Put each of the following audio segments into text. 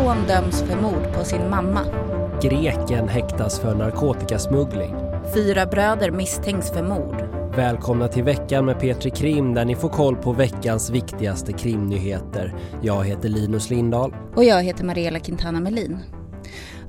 son döms för mord på sin mamma. Greken häktas för narkotikasmuggling. Fyra bröder misstänks för mord. Välkomna till veckan med Petri Krim där ni får koll på veckans viktigaste krimnyheter. Jag heter Linus Lindahl. Och jag heter Mariella Quintana Melin.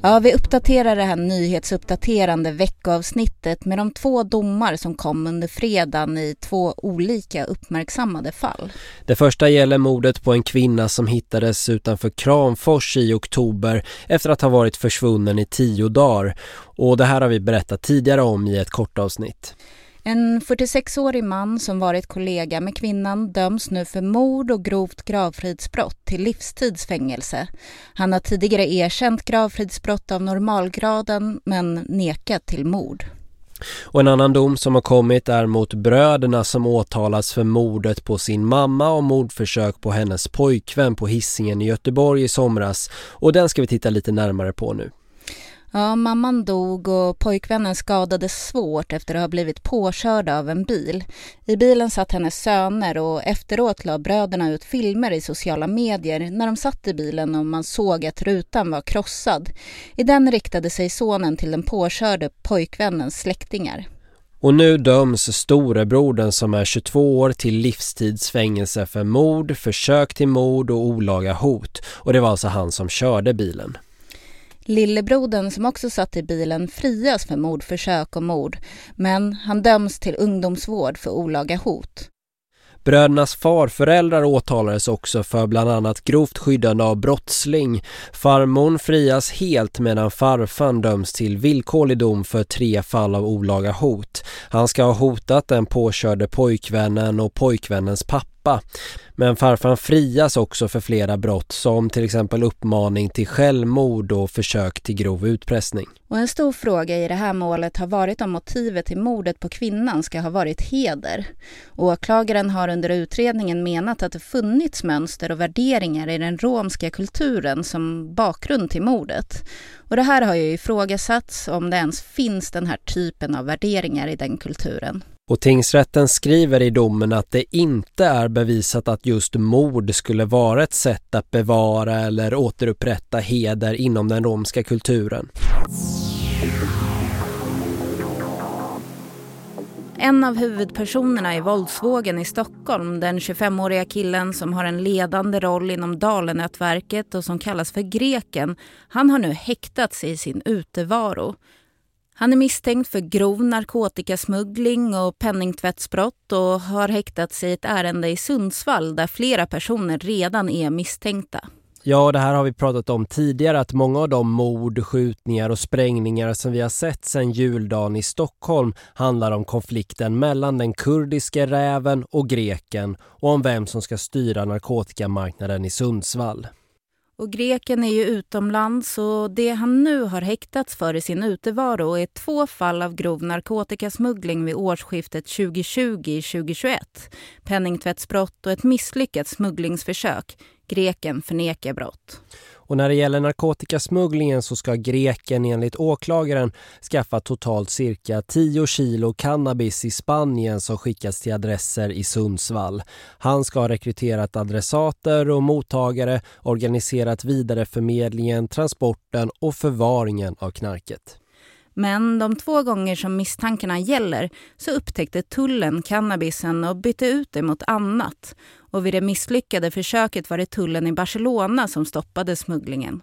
Ja, vi uppdaterar det här nyhetsuppdaterande veckoavsnittet med de två domar som kom under fredagen i två olika uppmärksammade fall. Det första gäller mordet på en kvinna som hittades utanför Kramfors i oktober efter att ha varit försvunnen i tio dagar. Och det här har vi berättat tidigare om i ett kort avsnitt. En 46-årig man som varit kollega med kvinnan döms nu för mord och grovt gravfridsbrott till livstidsfängelse. Han har tidigare erkänt gravfridsbrott av normalgraden men nekat till mord. Och en annan dom som har kommit är mot bröderna som åtalas för mordet på sin mamma och mordförsök på hennes pojkvän på hissingen i Göteborg i somras. Och den ska vi titta lite närmare på nu. Ja, mamman dog och pojkvännen skadades svårt efter att ha blivit påkörda av en bil. I bilen satt hennes söner och efteråt la bröderna ut filmer i sociala medier när de satt i bilen och man såg att rutan var krossad. I den riktade sig sonen till den påkörde pojkvännens släktingar. Och nu döms storebrodern som är 22 år till livstidsfängelse för mord, försök till mord och olaga hot. Och det var alltså han som körde bilen. Lillebrodern som också satt i bilen frias för mordförsök och mord men han döms till ungdomsvård för olaga hot. Brödernas farföräldrar åtalades också för bland annat grovt skyddande av brottsling. Farmon frias helt medan farfan döms till villkorlig dom för tre fall av olaga hot. Han ska ha hotat den påkörde pojkvännen och pojkvännens pappa. Men farfan frias också för flera brott som till exempel uppmaning till självmord och försök till grov utpressning. Och en stor fråga i det här målet har varit om motivet till mordet på kvinnan ska ha varit heder. Åklagaren har under utredningen menat att det funnits mönster och värderingar i den romska kulturen som bakgrund till mordet. Och det här har ju ifrågasatts om det ens finns den här typen av värderingar i den kulturen. Och tingsrätten skriver i domen att det inte är bevisat att just mord skulle vara ett sätt att bevara eller återupprätta heder inom den romska kulturen. En av huvudpersonerna i våldsvågen i Stockholm, den 25-åriga killen som har en ledande roll inom Dalenätverket och som kallas för Greken, han har nu häktats i sin utevaro. Han är misstänkt för grov narkotikasmuggling och penningtvättsbrott och har häktats i ett ärende i Sundsvall där flera personer redan är misstänkta. Ja, det här har vi pratat om tidigare att många av de mord, skjutningar och sprängningar som vi har sett sedan juldagen i Stockholm handlar om konflikten mellan den kurdiska räven och greken och om vem som ska styra narkotikamarknaden i Sundsvall. Och greken är ju utomlands och det han nu har häktats för i sin utevaro är två fall av grov narkotikasmuggling vid årsskiftet 2020-2021. Penningtvättsbrott och ett misslyckat smugglingsförsök. Greken förnekar brott. Och när det gäller narkotikasmugglingen så ska greken enligt åklagaren skaffa totalt cirka 10 kilo cannabis i Spanien som skickas till adresser i Sundsvall. Han ska ha rekryterat adressater och mottagare, organiserat vidareförmedlingen, transporten och förvaringen av knarket. Men de två gånger som misstankarna gäller så upptäckte tullen cannabisen och bytte ut det mot annat. Och vid det misslyckade försöket var det tullen i Barcelona som stoppade smugglingen.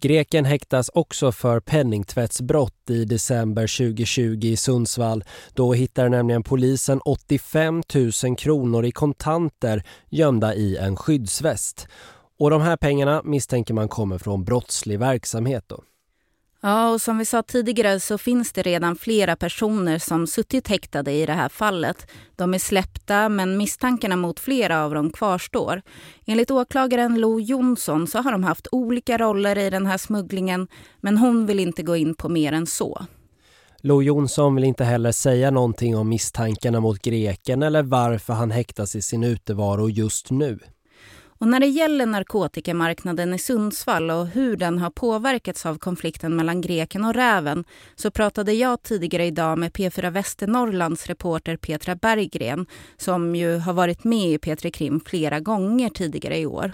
Greken häktas också för penningtvättsbrott i december 2020 i Sundsvall. Då hittar nämligen polisen 85 000 kronor i kontanter gömda i en skyddsväst. Och de här pengarna misstänker man kommer från brottslig verksamhet. Då. Ja, och som vi sa tidigare så finns det redan flera personer som suttit häktade i det här fallet. De är släppta men misstankarna mot flera av dem kvarstår. Enligt åklagaren Lo Jonsson så har de haft olika roller i den här smugglingen men hon vill inte gå in på mer än så. Lo Jonsson vill inte heller säga någonting om misstankarna mot greken eller varför han häktas i sin utevaro just nu. Och när det gäller narkotikamarknaden i Sundsvall och hur den har påverkats av konflikten mellan greken och räven så pratade jag tidigare idag med P4 Västernorrlands reporter Petra Berggren som ju har varit med i P3 Krim flera gånger tidigare i år.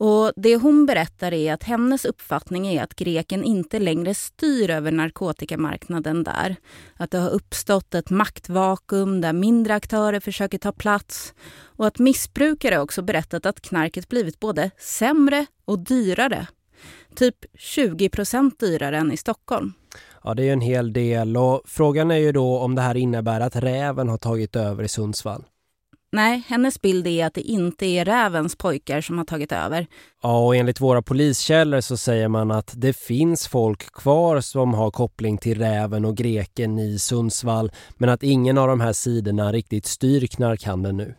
Och Det hon berättar är att hennes uppfattning är att greken inte längre styr över narkotikamarknaden där. Att det har uppstått ett maktvakuum där mindre aktörer försöker ta plats och att missbrukare också berättat att knarket blivit både sämre och dyrare. Typ 20 procent dyrare än i Stockholm. Ja, det är en hel del och frågan är ju då om det här innebär att räven har tagit över i Sundsvall. Nej, hennes bild är att det inte är rävens pojkar som har tagit över. Ja, och enligt våra poliskällor så säger man att det finns folk kvar som har koppling till räven och greken i Sundsvall men att ingen av de här sidorna riktigt styr knarkhandeln nu.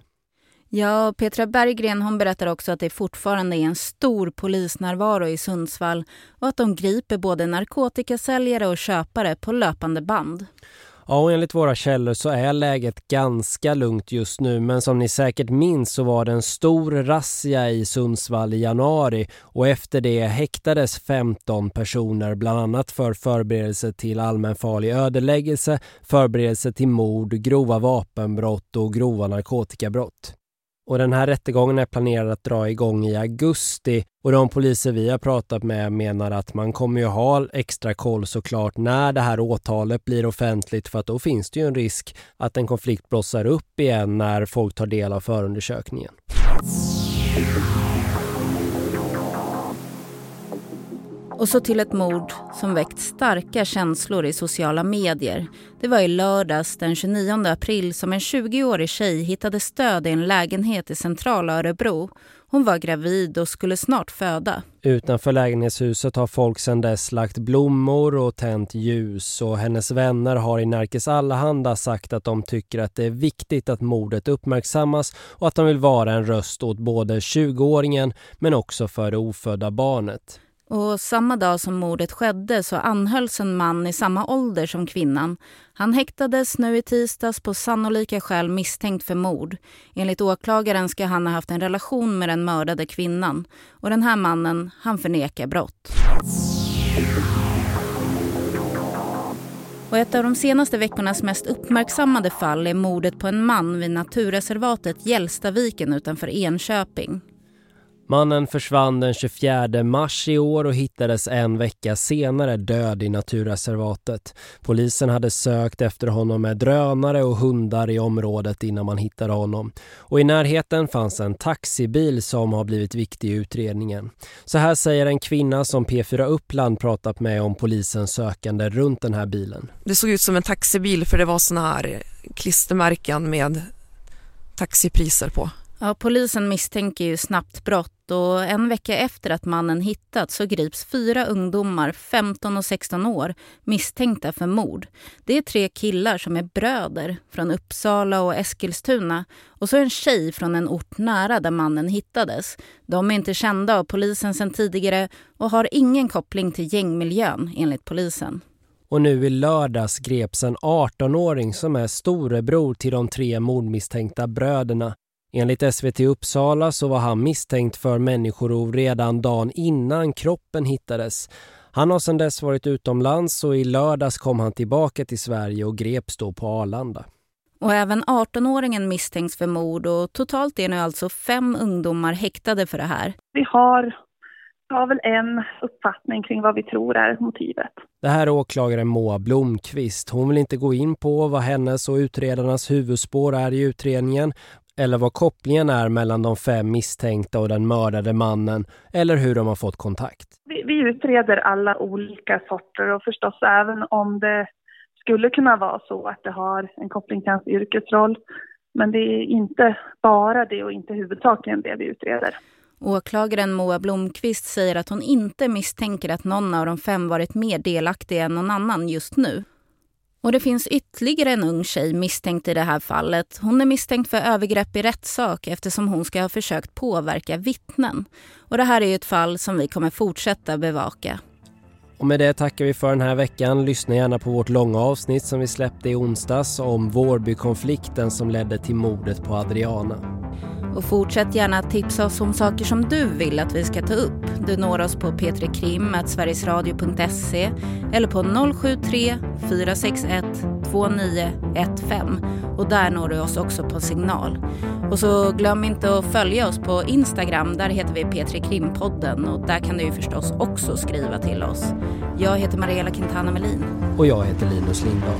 Ja, Petra Berggren hon berättar också att det fortfarande är en stor polisnärvaro i Sundsvall och att de griper både narkotikasäljare och köpare på löpande band. Ja, och enligt våra källor så är läget ganska lugnt just nu men som ni säkert minns så var det en stor razzia i Sundsvall i januari och efter det häktades 15 personer bland annat för förberedelse till allmänfarlig ödeläggelse, förberedelse till mord, grova vapenbrott och grova narkotikabrott. Och den här rättegången är planerad att dra igång i augusti och de poliser vi har pratat med menar att man kommer ju ha extra koll såklart när det här åtalet blir offentligt för att då finns det ju en risk att en konflikt blossar upp igen när folk tar del av förundersökningen. Och så till ett mord som väckt starka känslor i sociala medier. Det var i lördags den 29 april som en 20-årig tjej hittade stöd i en lägenhet i centrala Örebro. Hon var gravid och skulle snart föda. Utanför lägenhetshuset har folk sedan dess lagt blommor och tänt ljus och hennes vänner har i Närkes Allehanda sagt att de tycker att det är viktigt att mordet uppmärksammas och att de vill vara en röst åt både 20-åringen men också för det ofödda barnet. Och samma dag som mordet skedde så anhölls en man i samma ålder som kvinnan. Han häktades nu i tisdags på sannolika skäl misstänkt för mord. Enligt åklagaren ska han ha haft en relation med den mördade kvinnan. Och den här mannen, han förnekar brott. Och ett av de senaste veckornas mest uppmärksammade fall är mordet på en man vid naturreservatet Gällstaviken utanför Enköping. Mannen försvann den 24 mars i år och hittades en vecka senare död i naturreservatet. Polisen hade sökt efter honom med drönare och hundar i området innan man hittade honom. Och i närheten fanns en taxibil som har blivit viktig i utredningen. Så här säger en kvinna som P4 Uppland pratat med om polisens sökande runt den här bilen. Det såg ut som en taxibil för det var såna här klistermärken med taxipriser på. Ja, polisen misstänker ju snabbt brott och en vecka efter att mannen hittats så grips fyra ungdomar, 15 och 16 år, misstänkta för mord. Det är tre killar som är bröder från Uppsala och Eskilstuna och så en tjej från en ort nära där mannen hittades. De är inte kända av polisen sedan tidigare och har ingen koppling till gängmiljön enligt polisen. Och nu i lördags greps en 18-åring som är storebror till de tre mordmisstänkta bröderna. Enligt SVT Uppsala så var han misstänkt för människorov redan dagen innan kroppen hittades. Han har sedan dess varit utomlands och i lördags kom han tillbaka till Sverige och greps då på Arlanda. Och även 18-åringen misstänks för mord och totalt är nu alltså fem ungdomar häktade för det här. Vi har, har väl en uppfattning kring vad vi tror är motivet. Det här är åklagaren Moa Blomqvist. Hon vill inte gå in på vad hennes och utredarnas huvudspår är i utredningen eller vad kopplingen är mellan de fem misstänkta och den mördade mannen eller hur de har fått kontakt. Vi, vi utreder alla olika sorter och förstås även om det skulle kunna vara så att det har en koppling till hans yrkesroll. Men det är inte bara det och inte huvudsakligen det vi utreder. Åklagaren Moa Blomqvist säger att hon inte misstänker att någon av de fem varit mer delaktig än någon annan just nu. Och det finns ytterligare en ung tjej misstänkt i det här fallet. Hon är misstänkt för övergrepp i rättssak eftersom hon ska ha försökt påverka vittnen. Och det här är ett fall som vi kommer fortsätta bevaka. Och med det tackar vi för den här veckan. Lyssna gärna på vårt långa avsnitt som vi släppte i onsdags om Vårbykonflikten som ledde till mordet på Adriana. Och fortsätt gärna att tipsa oss om saker som du vill att vi ska ta upp. Du når oss på p3krim.sverigesradio.se eller på 073 461 2915 och där når du oss också på signal. Och så glöm inte att följa oss på Instagram, där heter vi P3 Krimpodden och där kan du ju förstås också skriva till oss. Jag heter Mariella Quintana Melin. Och jag heter Linus Lindahl.